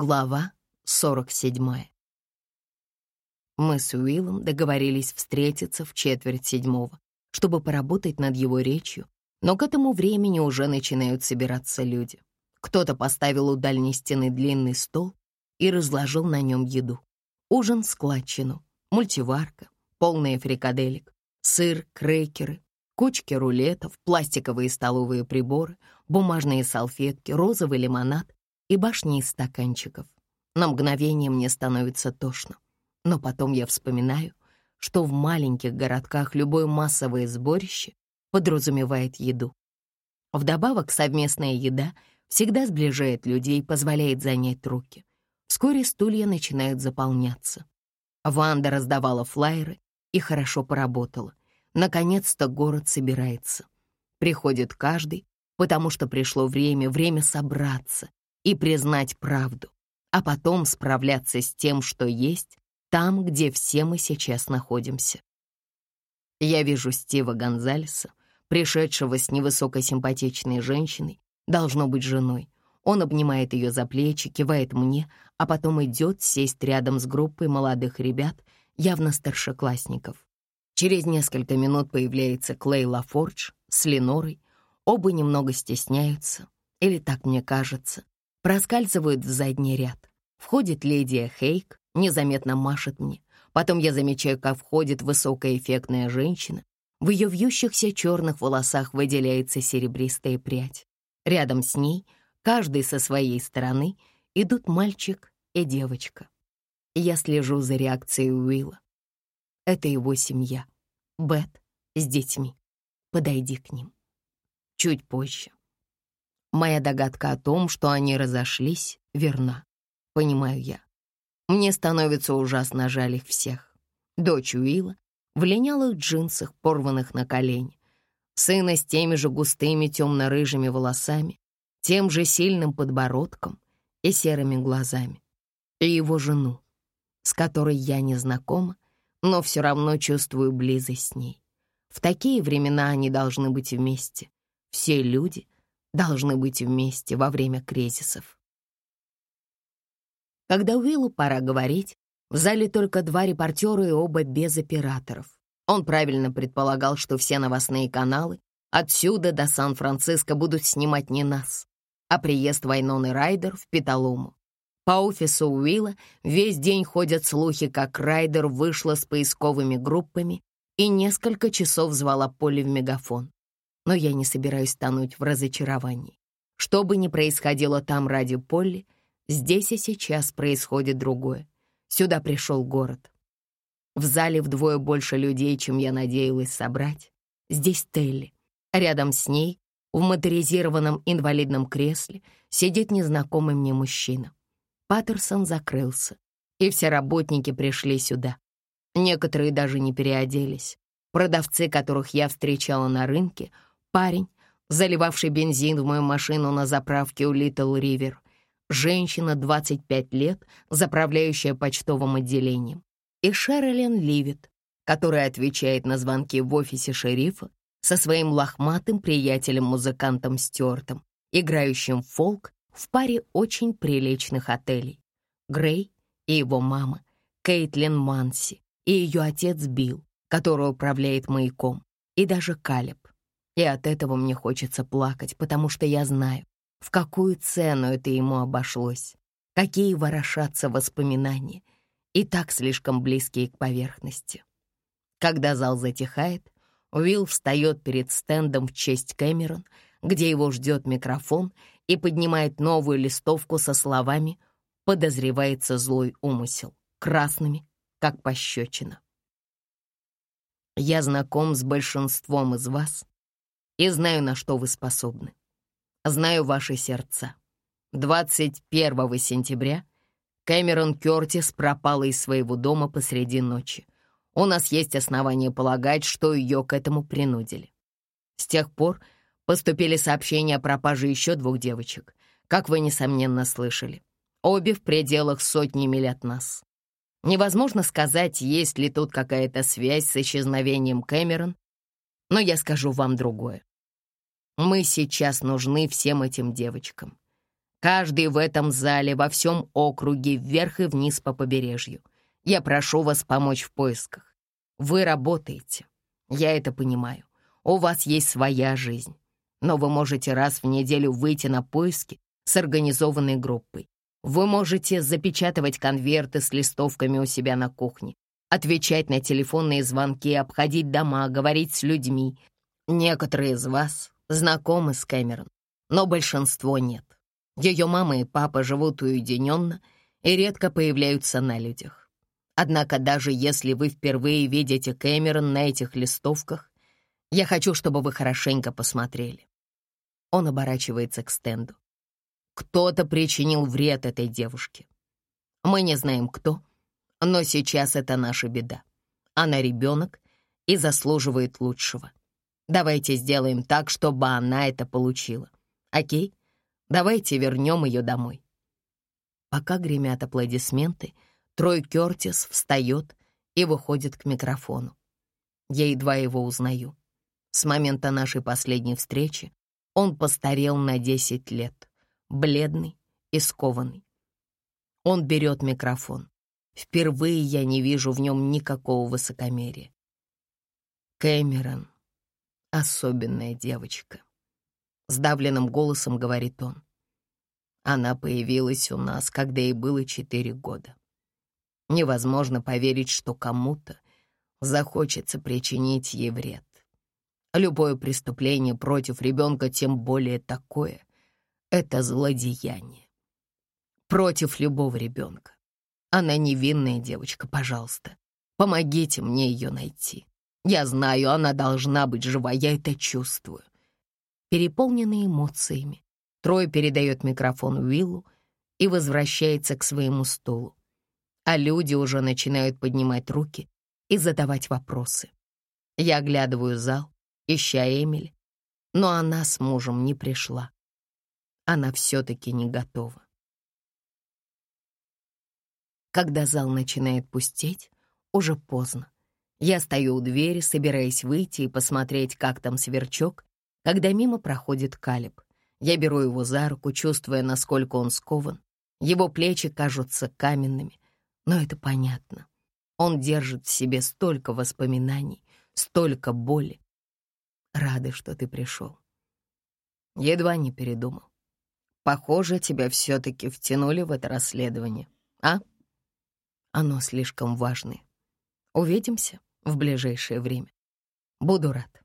Глава 47. Мы с Уиллом договорились встретиться в четверть седьмого, чтобы поработать над его речью, но к этому времени уже начинают собираться люди. Кто-то поставил у дальней стены длинный стол и разложил на нем еду. Ужин складчину, мультиварка, полная фрикаделек, сыр, крекеры, кучки рулетов, пластиковые столовые приборы, бумажные салфетки, розовый лимонад и башни из стаканчиков. На мгновение мне становится тошно. Но потом я вспоминаю, что в маленьких городках любое массовое сборище подразумевает еду. Вдобавок совместная еда всегда сближает людей, позволяет занять руки. Вскоре стулья начинают заполняться. Ванда раздавала флаеры и хорошо поработала. Наконец-то город собирается. Приходит каждый, потому что пришло время, время собраться, и признать правду, а потом справляться с тем, что есть, там, где все мы сейчас находимся. Я вижу Стива Гонзалеса, пришедшего с невысокой симпатичной женщиной, должно быть женой. Он обнимает ее за плечи, кивает мне, а потом идет сесть рядом с группой молодых ребят, явно старшеклассников. Через несколько минут появляется Клей Лафордж с Ленорой. Оба немного стесняются, или так мне кажется, проскальзывают в задний ряд. Входит леди Хейк, незаметно машет мне. Потом я замечаю, как входит высокая эффектная женщина. В ее вьющихся черных волосах выделяется серебристая прядь. Рядом с ней, каждый со своей стороны, идут мальчик и девочка. Я слежу за реакцией Уилла. Это его семья. Бет с детьми. Подойди к ним. Чуть позже. Моя догадка о том, что они разошлись, верна. Понимаю я. Мне становится ужасно жаль их всех. Дочь Уилла в линялых джинсах, порванных на колени. Сына с теми же густыми темно-рыжими волосами, тем же сильным подбородком и серыми глазами. И его жену, с которой я не знакома, но все равно чувствую близость с ней. В такие времена они должны быть вместе. Все люди — должны быть вместе во время кризисов. Когда Уиллу пора говорить, в зале только два репортера и оба без операторов. Он правильно предполагал, что все новостные каналы отсюда до Сан-Франциско будут снимать не нас, а приезд Вайноны Райдер в Петалуму. По офису Уилла весь день ходят слухи, как Райдер вышла с поисковыми группами и несколько часов звала Поле в мегафон но я не собираюсь тонуть в разочаровании. Что бы ни происходило там ради Полли, здесь и сейчас происходит другое. Сюда пришел город. В зале вдвое больше людей, чем я надеялась собрать. Здесь Телли. Рядом с ней, в моторизированном инвалидном кресле, сидит незнакомый мне мужчина. Паттерсон закрылся, и все работники пришли сюда. Некоторые даже не переоделись. Продавцы, которых я встречала на рынке — Парень, заливавший бензин в мою машину на заправке у Литл Ривер. Женщина, 25 лет, заправляющая почтовым отделением. И Шерлин Ливит, которая отвечает на звонки в офисе шерифа со своим лохматым приятелем-музыкантом Стюартом, играющим фолк в паре очень приличных отелей. Грей и его мама, Кейтлин Манси и ее отец Билл, который управляет маяком, и даже Калеб. И от этого мне хочется плакать, потому что я знаю, в какую цену это ему обошлось, какие ворошатся воспоминания, и так слишком близкие к поверхности. Когда зал затихает, Уилл встает перед стендом в честь Кэмерон, где его ждет микрофон, и поднимает новую листовку со словами «Подозревается злой умысел», красными, как пощечина. Я знаком с большинством из вас, и знаю, на что вы способны. Знаю ваши сердца. 21 сентября Кэмерон Кёртис пропала из своего дома посреди ночи. У нас есть основания полагать, что ее к этому принудили. С тех пор поступили сообщения о пропаже еще двух девочек, как вы, несомненно, слышали. Обе в пределах сотни миль от нас. Невозможно сказать, есть ли тут какая-то связь с исчезновением Кэмерон, но я скажу вам другое. Мы сейчас нужны всем этим девочкам. Каждый в этом зале, во всем округе, вверх и вниз по побережью. Я прошу вас помочь в поисках. Вы работаете. Я это понимаю. У вас есть своя жизнь. Но вы можете раз в неделю выйти на поиски с организованной группой. Вы можете запечатывать конверты с листовками у себя на кухне, отвечать на телефонные звонки, обходить дома, говорить с людьми. Некоторые из вас знакомы с Кэмерон, но большинство нет. Ее мама и папа живут уединенно и редко появляются на людях. Однако даже если вы впервые видите Кэмерон на этих листовках, я хочу, чтобы вы хорошенько посмотрели. Он оборачивается к стенду. Кто-то причинил вред этой девушке. Мы не знаем, кто, но сейчас это наша беда. Она ребенок и заслуживает лучшего. Давайте сделаем так, чтобы она это получила. Окей? Давайте вернем ее домой. Пока гремят аплодисменты, Трой Кертис встает и выходит к микрофону. Я едва его узнаю. С момента нашей последней встречи он постарел на 10 лет бледный и скованный. Он берет микрофон. Впервые я не вижу в нем никакого высокомерия. Кэмерон — особенная девочка. Сдавленным голосом говорит он. Она появилась у нас, когда ей было четыре года. Невозможно поверить, что кому-то захочется причинить ей вред. Любое преступление против ребенка, тем более такое, это злодеяние. Против любого ребенка. Она невинная девочка, пожалуйста. Помогите мне ее найти. Я знаю, она должна быть жива, я это чувствую. Переполненный эмоциями, Трой передает микрофон Уиллу и возвращается к своему стулу. А люди уже начинают поднимать руки и задавать вопросы. Я оглядываю зал, ища Эмили, но она с мужем не пришла она все-таки не готова. Когда зал начинает пустеть, уже поздно. Я стою у двери, собираясь выйти и посмотреть, как там сверчок, когда мимо проходит Калиб. Я беру его за руку, чувствуя, насколько он скован. Его плечи кажутся каменными, но это понятно. Он держит в себе столько воспоминаний, столько боли. Рады, что ты пришел. Едва не передумал. Похоже, тебя все-таки втянули в это расследование, а? Оно слишком важное. Увидимся в ближайшее время. Буду рад.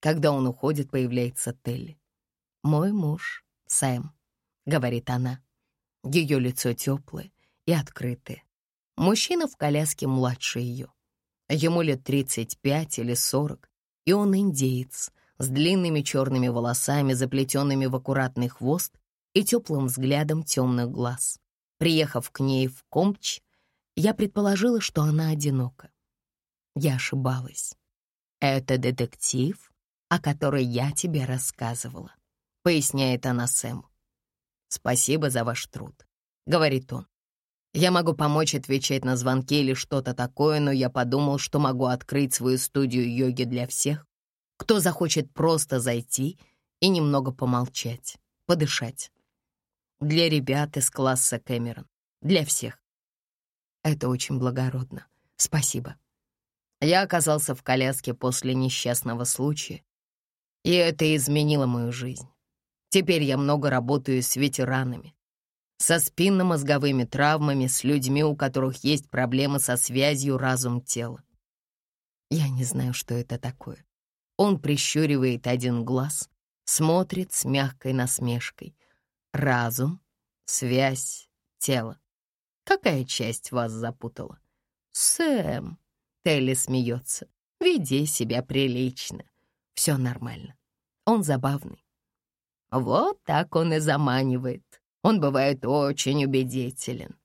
Когда он уходит, появляется Телли. «Мой муж, Сэм», — говорит она. Ее лицо теплое и открытое. Мужчина в коляске младше ее. Ему лет 35 или 40, и он индеец, с длинными черными волосами, заплетенными в аккуратный хвост и теплым взглядом темных глаз. Приехав к ней в Комч, я предположила, что она одинока. Я ошибалась. «Это детектив, о которой я тебе рассказывала», — поясняет она Сэму. «Спасибо за ваш труд», — говорит он. «Я могу помочь отвечать на звонки или что-то такое, но я подумал, что могу открыть свою студию йоги для всех, кто захочет просто зайти и немного помолчать, подышать для ребят из класса Кэмерон, для всех. Это очень благородно. Спасибо. Я оказался в коляске после несчастного случая, и это изменило мою жизнь. Теперь я много работаю с ветеранами, со спинномозговыми травмами, с людьми, у которых есть проблемы со связью разум-тело. Я не знаю, что это такое. Он прищуривает один глаз, смотрит с мягкой насмешкой разум, связь, тело. Какая часть вас запутала? Сэм, Телли смеется. Веди себя прилично. Все нормально. Он забавный. Вот так он и заманивает. Он бывает очень убедителен.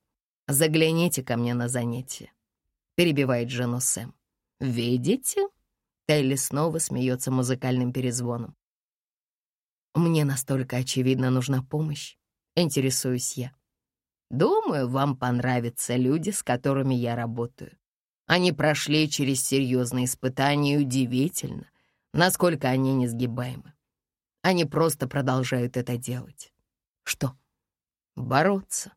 Загляните ко мне на занятие. Перебивает жену Сэм. Видите? Телли снова смеется музыкальным перезвоном. Мне настолько очевидно нужна помощь. Интересуюсь я. Думаю, вам понравятся люди, с которыми я работаю. Они прошли через серьезные испытания и удивительно, насколько они несгибаемы. Они просто продолжают это делать. Что, бороться.